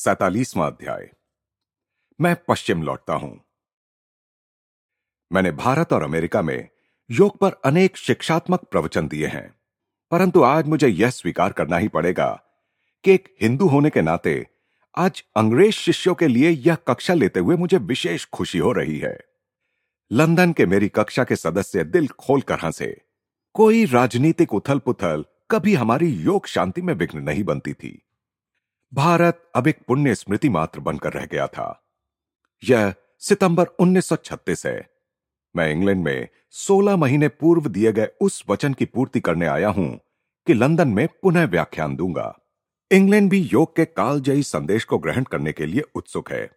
सैतालीसवां अध्याय। मैं पश्चिम लौटता हूँ। मैंने भारत और अमेरिका में योग पर अनेक शिक्षात्मक प्रवचन दिए हैं, परंतु आज मुझे यह स्वीकार करना ही पड़ेगा कि एक हिंदू होने के नाते आज अंग्रेज़ शिष्यों के लिए यह कक्षा लेते हुए मुझे विशेष खुशी हो रही है। लंदन के मेरी कक्षा के सदस्य दिल खोल कर हंसे। कोई राजनीतिक उथल पुथल कभी हमारी योग शांति में विघ्न नहीं बनती थी। भारत अब एक पुण्य स्मृति मात्र बनकर रह गया था। यह सितंबर 1936 है। मैं इंग्लैंड में 16 महीने पूर्व दिए गए उस वचन की पूर्ति करने आया हूँ कि लंदन में पुनः व्याख्यान दूँगा। इंग्लैंड भी योग के कालजयी संदेश को ग्रहण करने के लिए उत्सुक है।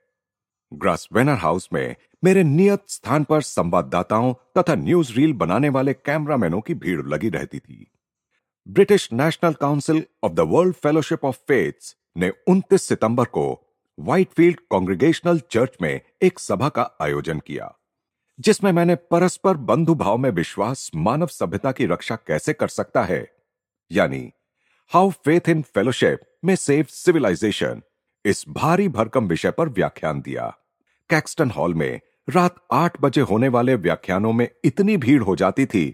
ग्रास वेनर हाउस में मेरे नियत स्थान पर संवाददाताओं तथा न्यूज़ रील बनाने वाले कैमरामैनों की भीड़ लगी रहती थी। British National Council of the World Fellowship of Faiths ने 29 सितंबर को व्हाइटफील्ड कांग्रेगेशनल चर्च में एक सभा का आयोजन किया, जिसमें मैंने परस्पर बंधु भाव में विश्वास, मानव सभ्यता की रक्षा कैसे कर सकता है? यानी हाउ फेथ इन फेलोशिप में सेव सिविलाइजेशन इस भारी भरकम विषय पर व्याख्यान दिया। कैक्सटन हॉल में रात आठ बजे होने वाले व्याख्यानों में इतनी भीड़ हो जाती थी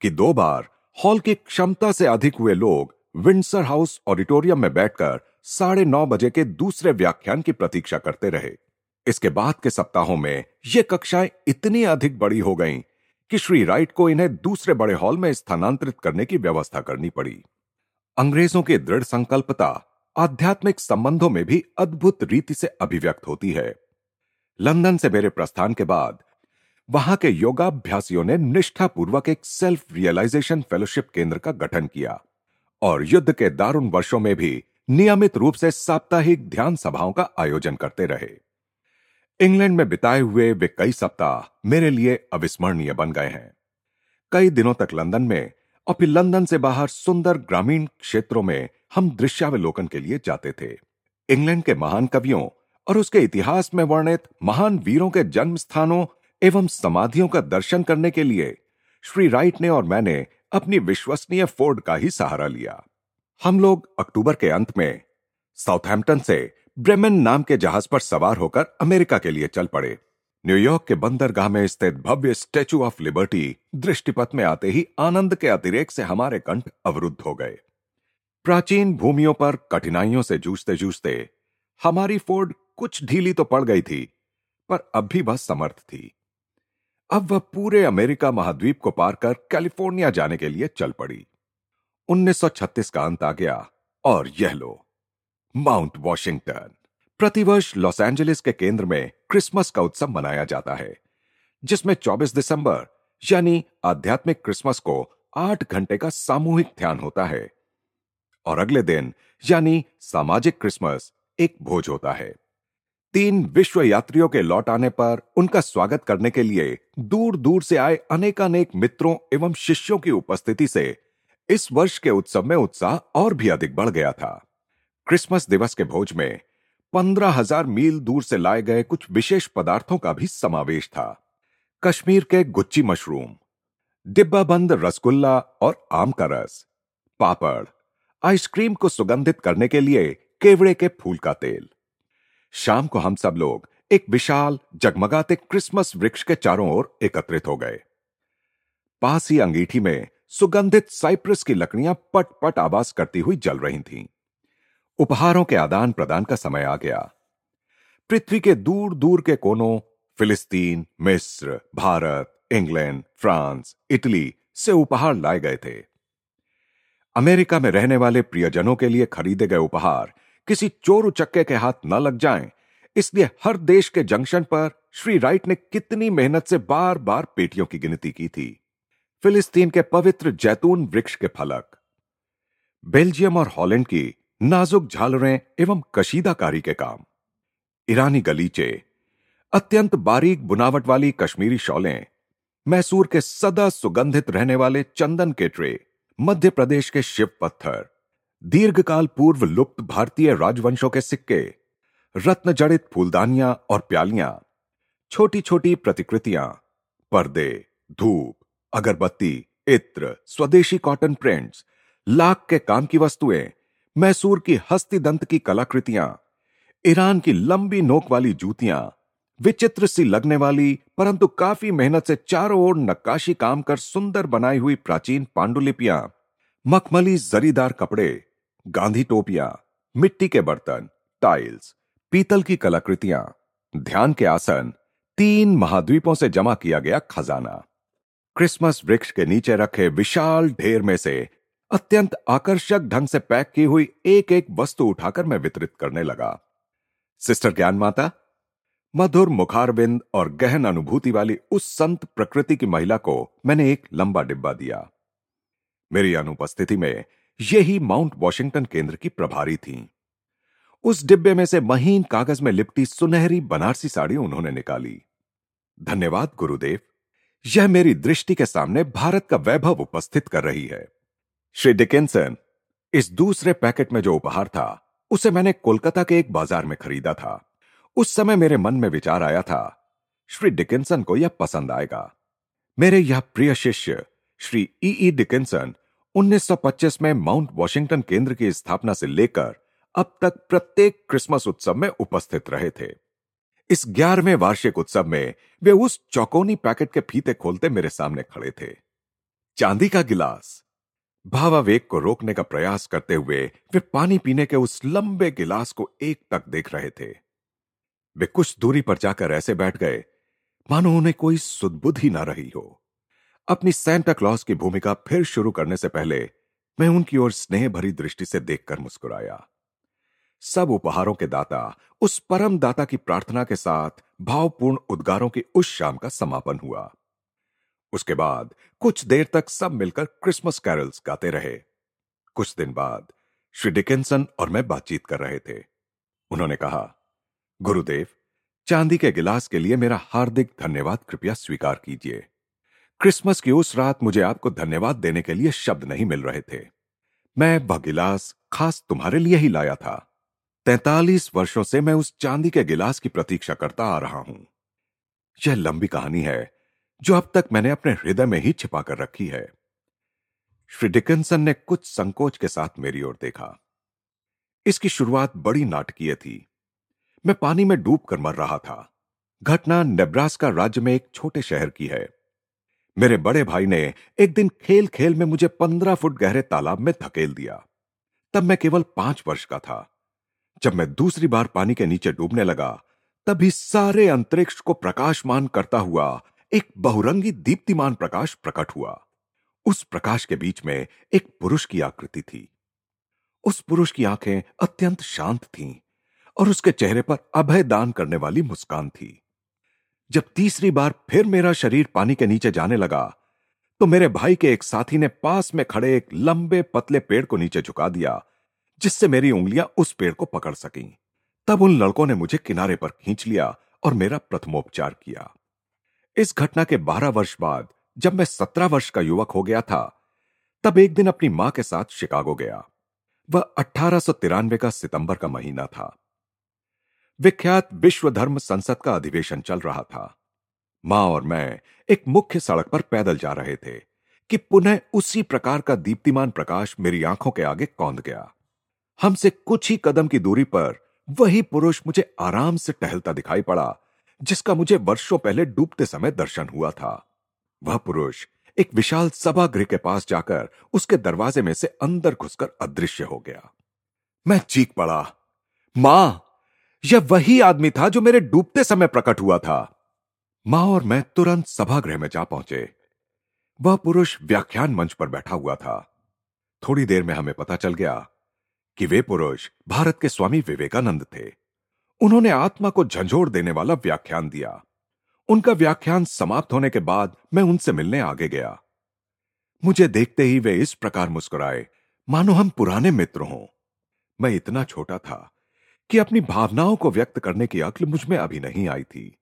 कि दो बार हॉल की क्षमता से अधिक हुए लोग विंडसर हाउस ऑडिटोरियम में बैठकर साढ़े नौ बजे के दूसरे व्याख्यान की प्रतीक्षा करते रहे। इसके बाद के सप्ताहों में ये कक्षाएँ इतनी अधिक बड़ी हो गईं कि श्री राइट को इन्हें दूसरे बड़े हॉल में स्थानांतरित करने की व्यवस्था करनी पड़ी। अंग्रेज़ों की दृढ़ संकल्पता आध्यात्मिक संबंधों में भी अद्भुत रीति से अभिव्यक्त होती है। लंदन से मेरे प्रस्थान के बाद वहाँ के योगाभ्यासियों ने निष्ठापूर्वक एक सेल्फ रियलाइजेशन फेलोशिप केंद्र का गठन किया और युद्ध के दारुण वर्षों में भी नियमित रूप से साप्ताहिक ध्यान सभाओं का आयोजन करते रहे। इंग्लैंड में बिताए हुए वे कई सप्ताह मेरे लिए अविस्मरणीय बन गए हैं। कई दिनों तक लंदन में और फिर लंदन से बाहर सुंदर ग्रामीण क्षेत्रों में हम दृश्यावलोकन के लिए जाते थे। इंग्लैंड के महान कवियों और उसके इतिहास में वर्णित महान वीरों के जन्म स्थानों एवं समाधियों का दर्शन करने के लिए श्री राइट ने और मैंने अपनी विश्वसनीय फोर्ड का ही सहारा लिया। हम लोग अक्टूबर के अंत में साउथहैम्पटन से ब्रेमेन नाम के जहाज़ पर सवार होकर अमेरिका के लिए चल पड़े। न्यूयॉर्क के बंदरगाह में स्थित भव्य स्टैचू ऑफ़ लिबर्टी दृष्टिपथ में आते ही आनंद के अतिरेक से हमारे कंठ अवरुद्ध हो गए। प्राचीन भूमियों पर कठिनाइयों से जूझते जूझते हमारी फोर्ड कुछ ढीली तो पड़ गई थी, पर अब भी वह समर्थ थी। अब वह पूरे अमेरिका महाद्वीप को पार कर कैलिफ़ोर्निया जाने के लिए चल पड़ी। 1936 का अंत आ गया। और यह लो, माउंट वॉशिंगटन। प्रतिवर्ष लॉस एंजलिस के केंद्र में क्रिसमस का उत्सव मनाया जाता है, जिसमें 24 दिसंबर, यानी आध्यात्मिक क्रिसमस को आठ घंटे का सामूहिक ध्यान होता है, और अगले दिन, यानी सामाजिक क्रिसमस, एक भोज होता है। तीन विश्व यात्रियों के लौट आने पर उनका स्वागत करने के लिए दूर दूर से आए अनेकानेक मित्रों एवं शिष्यों की उपस्थिति से इस वर्ष के उत्सव में उत्साह और भी अधिक बढ़ गया था। क्रिसमस दिवस के भोज में पंद्रह हज़ार मील दूर से लाए गए कुछ विशेष पदार्थों का भी समावेश था। कश्मीर के गुच्ची मशरूम डिब्बाबंद रसगुल्ला और आम का रस, पापड़, आइसक्रीम को सुगंधित करने के लिए केवड़े के फूल का तेल। शाम को हम सब लोग एक विशाल, जगमगाते क्रिसमस वृक्ष के चारों ओर एकत्रित हो गए। पास ही अंगीठी में सुगंधित साइप्रस की लकड़ियाँ पट पट आवाज़ करती हुई जल रही थीं। उपहारों के आदान प्रदान का समय आ गया। पृथ्वी के दूर दूर के कोनों फिलिस्तीन मिस्र भारत इंग्लैंड फ्रांस इटली से उपहार लाए गए थे। अमेरिका में रहने वाले प्रियजनों के लिए खरीदे गए उपहार किसी चोर उचक्के के हाथ न लग जाएँ, इसलिए हर देश के जंक्शन पर श्री राइट ने कितनी मेहनत से बार बार पेटियों की गिनती की थी। फिलिस्तीन के पवित्र जैतून वृक्ष के फलक। बेल्जियम और हॉलैंड की नाजुक झालरें एवं कशीदाकारी के काम। ईरानी गलीचे, अत्यंत बारीक बुनावट वाली कश्मीरी शॉलें, मैसूर के सदा सुगंधित रहने वाले चंदन के ट्रे, मध्य प्रदेश के शिव पत्थर, दीर्घकाल पूर्व लुप्त भारतीय राजवंशों के सिक्के रत्न जड़ित फूलदानियाँ और प्यालियाँ छोटी छोटी प्रतिकृतियाँ, पर्दे, धूप अगरबत्ती, इत्र, स्वदेशी कॉटन प्रिंट्स लाख के काम की वस्तुएँ, मैसूर की हस्ती दंत की कलाकृतियाँ, ईरान की लंबी नोक वाली जूतियाँ, विचित्र सी लगने वाली, परंतु काफ़ी मेहनत से चारों ओर नक्काशी काम कर सुंदर बनाई हुई प्राचीन पांडुलिपियाँ, मखमली जरीदार कपड़े, गांधी टोपियाँ, मिट्टी के बर्तन टाइल्स पीतल की कलाकृतियाँ, ध्यान के आसन, तीन महाद्वीपों से जमा किया गया खजाना। क्रिसमस वृक्ष के नीचे रखे विशाल ढेर में से अत्यंत आकर्षक ढंग से पैक की हुई एक एक वस्तु उठाकर मैं वितरित करने लगा। सिस्टर ज्ञान माता मधुर मुखारबिंद और गहन अनुभूति वाली उस संत प्रकृति की महिला को मैंने एक लंबा डिब्बा दिया। मेरी अनुपस्थिति में यही माउंट वॉशिंगटन केंद्र की प्रभारी थी। उस डिब्बे में से महीन कागज़ में लिपटी सुनहरी बनारसी साड़ी उन्होंने निकाली। धन्यवाद, गुरुदेव। यह मेरी दृष्टि के सामने भारत का वैभव उपस्थित कर रही है। श्री डिकेंसन, इस दूसरे पैकेट में जो उपहार था, उसे मैंने कोलकाता के एक बाज़ार में खरीदा था। उस समय मेरे मन में विचार आया था, श्री डिकिंसन को यह पसंद आएगा। मेरे यह प्रिय शिष्य, श्री ई. ई. डिकिंसन 1925 में माउंट वॉशिंगटन केंद्र की स्थापना से लेकर अब तक प्रत्येक क्रिसमस उत्सव में उपस्थित रहे थे। इस ग्यारहवें वार्षिक उत्सव में वे उस चौकोनी पैकेट के फीते खोलते मेरे सामने खड़े थे। चांदी का गिलास। भावावेग को रोकने का प्रयास करते हुए वे पानी पीने के उस लंबे गिलास को एक तक देख रहे थे। वे कुछ दूरी पर जाकर ऐसे बैठ गए, मानो उन्हें कोई सुदबुद्ध ही ना रही हो। अपनी सेंटा क्लॉज की भूमिका फिर शुरू करने से पहले मैं उनकी ओर स्नेह भरी दृष्टि से देखकर मुस्कुराया। सब उपहारों के दाता, उस परम दाता की प्रार्थना के साथ भावपूर्ण उद्गारों की उस शाम का समापन हुआ। उसके बाद कुछ देर तक सब मिलकर क्रिसमस कैरल्स गाते रहे। कुछ दिन बाद श्री डिकेंसन और मैं बातचीत कर रहे थे। उन्होंने कहा, गुरुदेव, चांदी के गिलास के लिए मेरा हार्दिक धन्यवाद, कृपया स्वीकार कीजिए। क्रिसमस की उस रात मुझे आपको धन्यवाद देने के लिए शब्द नहीं मिल रहे थे। मैं वह गिलास खास तुम्हारे लिए ही लाया था। तैतालीस वर्षों से मैं उस चांदी के गिलास की प्रतीक्षा करता आ रहा हूँ। यह लंबी कहानी है, जो अब तक मैंने अपने हृदय में ही छिपा कर रखी है। श्री डिकन्सन ने कुछ संकोच के साथ मेरी ओर देखा। इसकी शुरुआत बड़ी नाटकीय थी। मैं पानी में डूब कर मर रहा था। घटना नेब्रास्का राज्य में एक छोटे शहर की है। मेरे बड़े भाई ने एक दिन खेल खेल में मुझे पंद्रह फुट गहरे तालाब में धकेल दिया। तब मैं केवल पाँच वर्ष का था। जब मैं दूसरी बार पानी के नीचे डूबने लगा, तभी सारे अंतरिक्ष को प्रकाशमान करता हुआ एक बहुरंगी दीप्तिमान प्रकाश प्रकट हुआ। उस प्रकाश के बीच में एक पुरुष की आकृति थी। उस पुरुष की आँखें अत्यंत शांत थीं और उसके चेहरे पर अभय दान करने वाली मुस्कान थी। जब तीसरी बार फिर मेरा शरीर पानी के नीचे जाने लगा तो मेरे भाई के एक साथी ने पास में खड़े एक लंबे पतले पेड़ को नीचे झुका दिया जिससे मेरी उंगलियाँ उस पेड़ को पकड़ सकी। तब उन लड़कों ने मुझे किनारे पर खींच लिया और मेरा प्रथमोपचार किया। इस घटना के बारह वर्ष बाद, जब मैं सत्रह वर्ष का युवक हो गया था, तब एक दिन अपनी माँ के साथ शिकागो गया। वह अठारह का सितंबर का महीना था। विख्यात विश्व धर्म संसद का अधिवेशन चल रहा था। माँ और मैं एक मुख्य सड़क पर पैदल जा रहे थे कि पुनः उसी प्रकार का दीप्तिमान प्रकाश मेरी आँखों के आगे कौंद गया। हमसे कुछ ही कदम की दूरी पर वही पुरुष मुझे आराम से टहलता दिखाई पड़ा, जिसका मुझे वर्षों पहले डूबते समय दर्शन हुआ था। वह पुरुष एक विशाल सभागृह के पास जाकर उसके दरवाजे में से अंदर घुसकर अदृश्य हो गया। मैं चीख पड़ा, माँ, यह वही आदमी था जो मेरे डूबते समय प्रकट हुआ था। माँ और मैं तुरंत सभागृह में जा पहुँचे। वह पुरुष व्याख्यान मंच पर बैठा हुआ था। थोड़ी देर में हमें पता चल गया कि वे पुरुष भारत के स्वामी विवेकानंद थे। उन्होंने आत्मा को झंझोड़ देने वाला व्याख्यान दिया। उनका व्याख्यान समाप्त होने के बाद मैं उनसे मिलने आगे गया। मुझे देखते ही वे इस प्रकार मुस्कुराए, मानो हम पुराने मित्र हों। मैं इतना छोटा था कि अपनी भावनाओं को व्यक्त करने की अक्ल मुझमें अभी नहीं आई थी।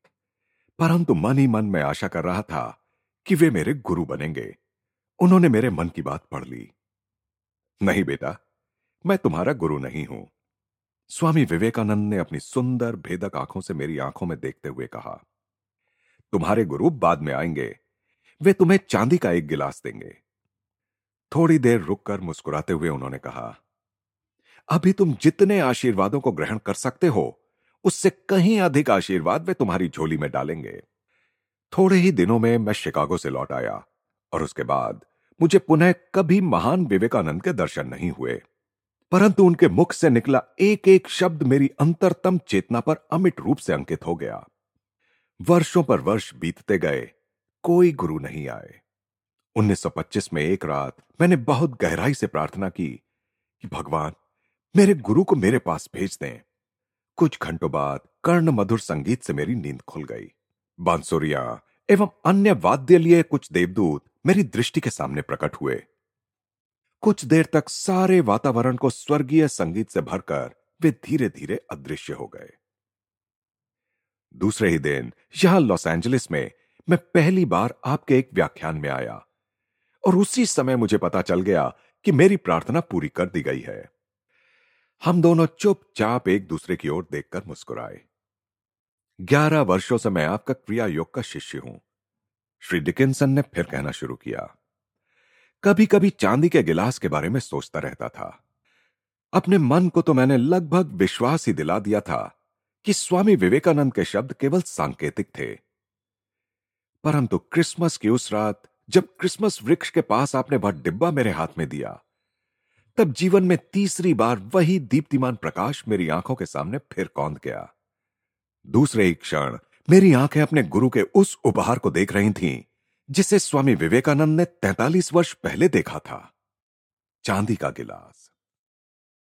परंतु मन ही मन में आशा कर रहा था कि वे मेरे गुरु बनेंगे। उन्होंने मेरे मन की बात पढ़ ली। नहीं बेटा मैं तुम्हारा गुरु नहीं हूँ। स्वामी विवेकानंद ने अपनी सुंदर, भेदक आँखों से मेरी आँखों में देखते हुए कहा, तुम्हारे गुरु बाद में आएँगे। वे तुम्हें चांदी का एक गिलास देंगे। थोड़ी देर रुककर मुस्कुराते हुए उन्होंने कहा, अभी तुम जितने आशीर्वादों को ग्रहण कर सकते हो, उससे कहीं अधिक आशीर्वाद वे तुम्हारी झोली में डालेंगे। थोड़े ही दिनों में मैं शिकागो से लौट आया और उसके बाद मुझे पुनः कभी महान विवेकानंद के दर्शन नहीं हुए। परंतु उनके मुख से निकला एक एक शब्द मेरी अंतरतम चेतना पर अमिट रूप से अंकित हो गया। वर्षों पर वर्ष बीतते गए, कोई गुरु नहीं आए। 1925 में एक रात मैंने बहुत गहराई से प्रार्थना की कि, भगवान, मेरे गुरु को मेरे पास भेज दें। कुछ घंटों बाद कर्ण मधुर संगीत से मेरी नींद खुल गई। बांसुरिया एवं अन्य वाद्य लिए कुछ देवदूत मेरी दृष्टि के सामने प्रकट हुए। कुछ देर तक सारे वातावरण को स्वर्गीय संगीत से भरकर वे धीरे धीरे अदृश्य हो गए। दूसरे ही दिन, यहाँ लॉस एंजलिस में मैं पहली बार आपके एक व्याख्यान में आया और उसी समय मुझे पता चल गया कि मेरी प्रार्थना पूरी कर दी गई है। हम दोनों चुपचाप एक दूसरे की ओर देखकर मुस्कुराए। ग्यारह वर्षों से मैं आपका क्रिया योग का शिष्य हूँ। श्री डिकिंसन ने फिर कहना शुरू किया। कभी कभी चांदी के गिलास के बारे में सोचता रहता था। अपने मन को तो मैंने लगभग विश्वास ही दिला दिया था कि स्वामी विवेकानंद के शब्द केवल सांकेतिक थे। परंतु क्रिसमस की उस रात, जब क्रिसमस वृक्ष के पास आपने वह डिब्बा मेरे हाथ में दिया, तब जीवन में तीसरी बार वही दीप्तिमान प्रकाश मेरी आँखों के सामने फिर कौंद गया। दूसरे ही क्षण, मेरी आँखें अपने गुरु के उस उपहार को देख रही थीं। जिसे स्वामी विवेकानंद ने 43 वर्ष पहले देखा था। चांदी का गिलास।